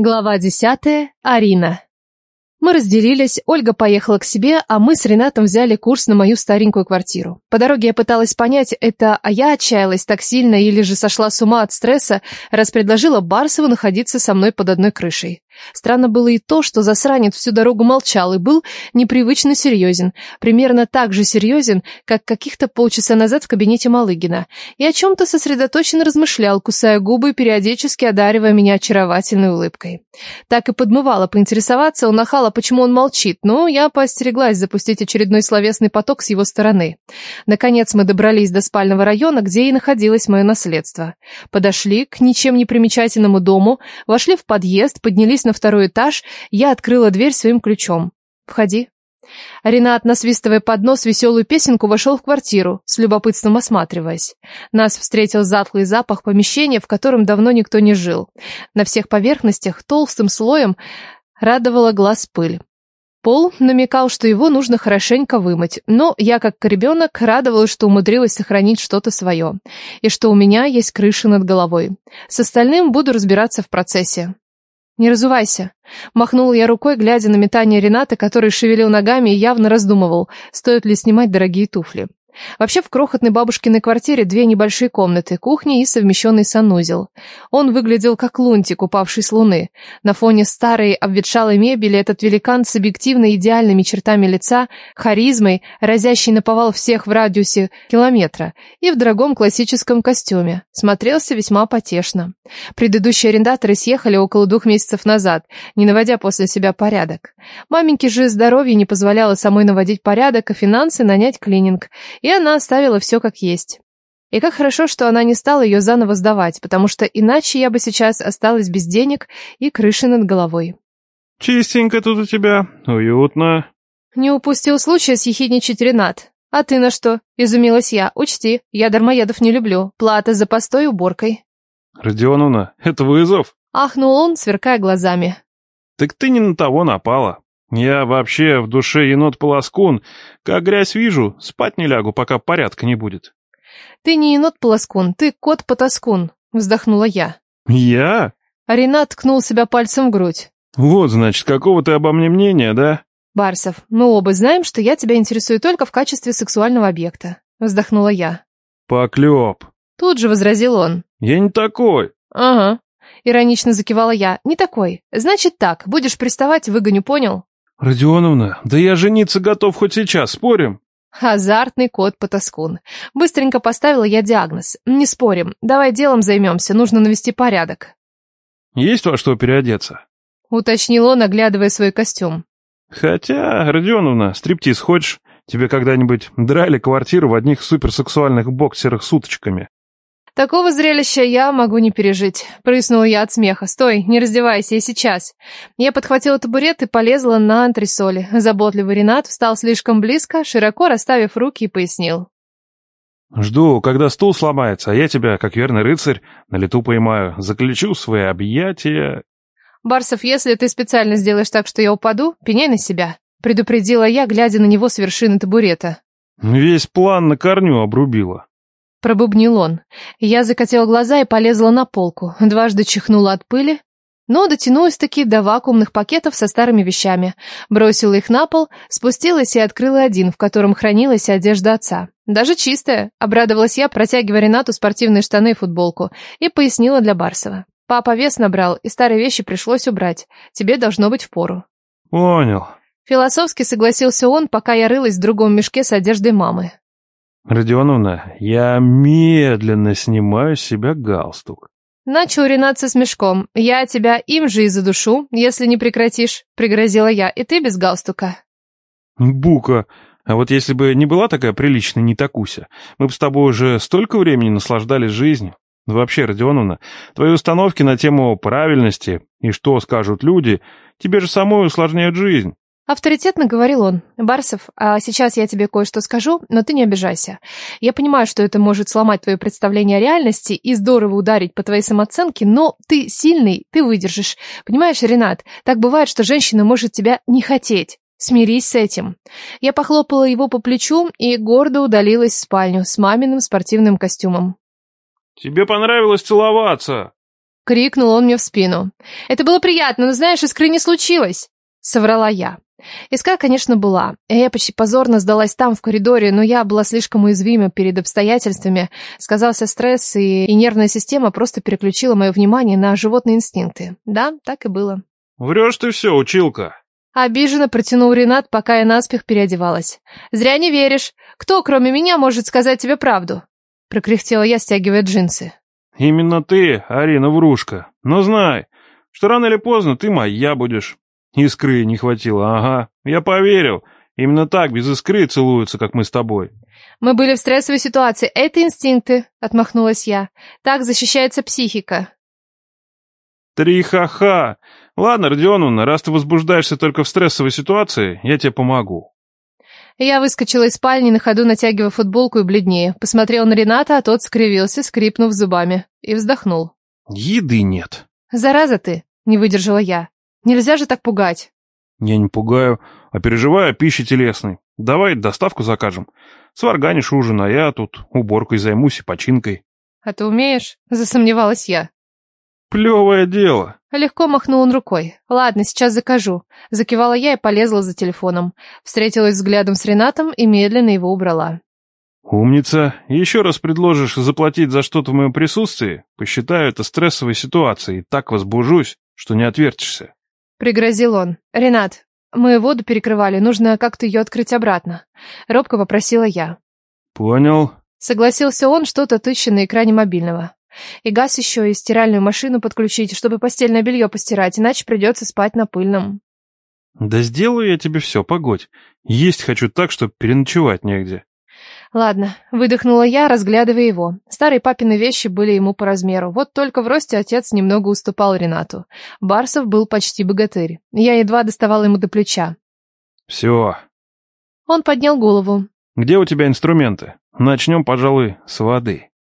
Глава десятая. Арина. Мы разделились, Ольга поехала к себе, а мы с Ренатом взяли курс на мою старенькую квартиру. По дороге я пыталась понять, это а я отчаялась так сильно или же сошла с ума от стресса, раз предложила Барсову находиться со мной под одной крышей. Странно было и то, что засранец всю дорогу молчал и был непривычно серьезен, примерно так же серьезен, как каких-то полчаса назад в кабинете Малыгина, и о чем-то сосредоточенно размышлял, кусая губы и периодически одаривая меня очаровательной улыбкой. Так и подмывало поинтересоваться у нахала, почему он молчит, но я поостереглась запустить очередной словесный поток с его стороны. Наконец мы добрались до спального района, где и находилось мое наследство. Подошли к ничем не примечательному дому, вошли в подъезд, поднялись на второй этаж, я открыла дверь своим ключом. «Входи». Ренат, насвистывая под нос веселую песенку, вошел в квартиру, с любопытством осматриваясь. Нас встретил затлый запах помещения, в котором давно никто не жил. На всех поверхностях толстым слоем радовала глаз пыль. Пол намекал, что его нужно хорошенько вымыть, но я, как ребенок, радовалась, что умудрилась сохранить что-то свое, и что у меня есть крыша над головой. С остальным буду разбираться в процессе. «Не разувайся», — махнул я рукой, глядя на метание Рената, который шевелил ногами и явно раздумывал, стоит ли снимать дорогие туфли. Вообще в крохотной бабушкиной квартире две небольшие комнаты, кухня и совмещенный санузел. Он выглядел как лунтик, упавший с луны. На фоне старой обветшалой мебели этот великан с объективно идеальными чертами лица, харизмой, разящий наповал всех в радиусе километра, и в дорогом классическом костюме. Смотрелся весьма потешно. Предыдущие арендаторы съехали около двух месяцев назад, не наводя после себя порядок. Маменьке же здоровье не позволяло самой наводить порядок, а финансы нанять клининг – и она оставила все как есть. И как хорошо, что она не стала ее заново сдавать, потому что иначе я бы сейчас осталась без денег и крыши над головой. «Чистенько тут у тебя, уютно». Не упустил случая съехидничать Ренат. «А ты на что?» – изумилась я. «Учти, я дармоедов не люблю. Плата за постой уборкой». «Родионовна, это вызов?» – ахнул он, сверкая глазами. «Так ты не на того напала. Я вообще в душе енот-полоскун. Как грязь вижу, спать не лягу, пока порядка не будет. Ты не енот-полоскун, ты кот-потаскун, вздохнула я. Я? Ренат ткнул себя пальцем в грудь. Вот, значит, какого ты обо мне мнения, да? Барсов, мы оба знаем, что я тебя интересую только в качестве сексуального объекта, вздохнула я. Поклеп. Тут же возразил он. Я не такой. Ага. Иронично закивала я. Не такой. Значит так, будешь приставать, выгоню, понял? «Родионовна, да я жениться готов хоть сейчас, спорим?» Азартный кот-потаскун. Быстренько поставила я диагноз. Не спорим, давай делом займемся, нужно навести порядок. Есть во что переодеться? Уточнил он, оглядывая свой костюм. Хотя, Родионовна, стриптиз хочешь? Тебе когда-нибудь драли квартиру в одних суперсексуальных боксерах с уточками? Такого зрелища я могу не пережить. Прыснула я от смеха. Стой, не раздевайся, я сейчас. Я подхватила табурет и полезла на антресоли. Заботливый Ренат встал слишком близко, широко расставив руки и пояснил. Жду, когда стул сломается, а я тебя, как верный рыцарь, на лету поймаю, заключу свои объятия. Барсов, если ты специально сделаешь так, что я упаду, пеняй на себя. Предупредила я, глядя на него с вершины табурета. Весь план на корню обрубила. Пробубнил он. Я закатила глаза и полезла на полку. Дважды чихнула от пыли, но дотянулась-таки до вакуумных пакетов со старыми вещами. Бросила их на пол, спустилась и открыла один, в котором хранилась одежда отца. Даже чистая, обрадовалась я, протягивая Ренату спортивные штаны и футболку, и пояснила для Барсова. Папа вес набрал, и старые вещи пришлось убрать. Тебе должно быть впору. Понял. Философски согласился он, пока я рылась в другом мешке с одеждой мамы. Родионовна, я медленно снимаю с себя галстук. Начал Ренат с мешком. Я тебя им же и задушу, если не прекратишь, пригрозила я, и ты без галстука. Бука, а вот если бы не была такая приличная не такуся, мы бы с тобой уже столько времени наслаждались жизнью. Вообще, Родионовна, твои установки на тему правильности и что скажут люди, тебе же самой усложняют жизнь. Авторитетно говорил он. «Барсов, а сейчас я тебе кое-что скажу, но ты не обижайся. Я понимаю, что это может сломать твое представление о реальности и здорово ударить по твоей самооценке, но ты сильный, ты выдержишь. Понимаешь, Ренат, так бывает, что женщина может тебя не хотеть. Смирись с этим». Я похлопала его по плечу и гордо удалилась в спальню с маминым спортивным костюмом. «Тебе понравилось целоваться?» крикнул он мне в спину. «Это было приятно, но, знаешь, искры не случилось!» — соврала я. Искра, конечно, была. Я почти позорно сдалась там, в коридоре, но я была слишком уязвима перед обстоятельствами. Сказался стресс, и, и нервная система просто переключила мое внимание на животные инстинкты. Да, так и было. «Врешь ты все, училка!» Обиженно протянул Ренат, пока я наспех переодевалась. «Зря не веришь. Кто, кроме меня, может сказать тебе правду?» Прокряхтела я, стягивая джинсы. «Именно ты, Арина Врушка. Но знай, что рано или поздно ты моя будешь. Искры не хватило, ага. Я поверил. Именно так, без искры целуются, как мы с тобой. Мы были в стрессовой ситуации. Это инстинкты, отмахнулась я. Так защищается психика. Три ха-ха. Ладно, Родионовна, раз ты возбуждаешься только в стрессовой ситуации, я тебе помогу. Я выскочила из спальни, на ходу натягивая футболку и бледнее. Посмотрел на Рената, а тот скривился, скрипнув зубами, и вздохнул. Еды нет. Зараза ты, не выдержала я. Нельзя же так пугать. Я не пугаю, а переживаю о пище телесной. Давай доставку закажем. Сварганишь ужин, а я тут уборкой займусь и починкой. А ты умеешь? Засомневалась я. Плевое дело. Легко махнул он рукой. Ладно, сейчас закажу. Закивала я и полезла за телефоном. Встретилась взглядом с Ренатом и медленно его убрала. Умница. Еще раз предложишь заплатить за что-то в моем присутствии? Посчитаю это стрессовой ситуацией и так возбужусь, что не отвертишься. Пригрозил он. «Ренат, мы воду перекрывали, нужно как-то ее открыть обратно». Робко попросила я. «Понял». Согласился он, что-то тыща на экране мобильного. И газ еще, и стиральную машину подключить, чтобы постельное белье постирать, иначе придется спать на пыльном. «Да сделаю я тебе все, погодь. Есть хочу так, чтобы переночевать негде». Ладно, выдохнула я, разглядывая его. Старые папины вещи были ему по размеру. Вот только в росте отец немного уступал Ренату. Барсов был почти богатырь. Я едва доставала ему до плеча. Все. Он поднял голову. Где у тебя инструменты? Начнем, пожалуй, с воды.